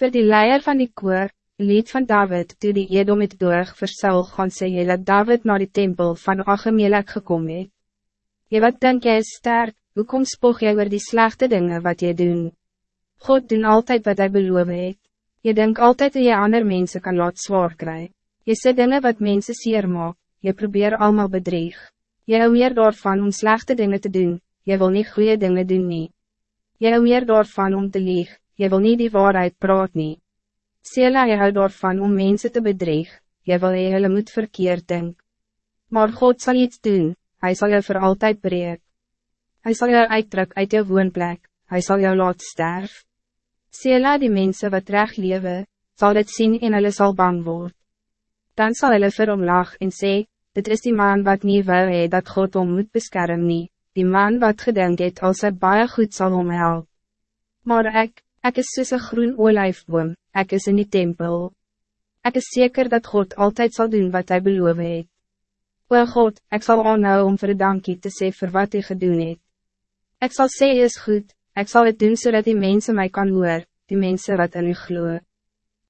Voor die leier van die koor, lied van David, toe die Edom het doorg vir Saul gaan sê jy dat David naar die tempel van Achemelek gekom het. Jy wat denk jy is sterk, hoekom spog jy oor die slechte dingen wat jy doen? God doen altijd wat hij beloof het. Je denkt altijd dat je ander mensen kan laat zwaar krijgen. Je sê dingen wat mensen sier maak, je probeer allemaal bedrieg. Je hou meer daarvan om slechte dingen te doen, je wil niet goede dingen doen nie. Je hou meer daarvan om te lieg, je wil niet die waarheid praat nie. Sela je hou daarvan om mensen te bedrieg, je wil je hulle moet verkeerd denk. Maar God zal iets doen, hij zal je voor altijd breek. Hij zal jou uitdruk uit je woonplek, hij zal jou laat sterf. Sela die mensen wat recht leven, zal het zien en hulle zal bang worden. Dan zal hulle vir hom lag en sê, dit is die man wat niet wil hee dat God om moet beschermen nie, die man wat gedenk het als hy baie goed zal omhelp. Maar ik, ik is soos een groen olijfboom, ik is in die tempel. Ik is zeker dat God altijd zal doen wat hij beloof het. O God, ik zal aanhou om vir dankie te sê vir wat hy gedoen het. Ik zal sê is goed, ik zal het doen zodat die mensen mij kan hoor, die mensen wat in u gloeien.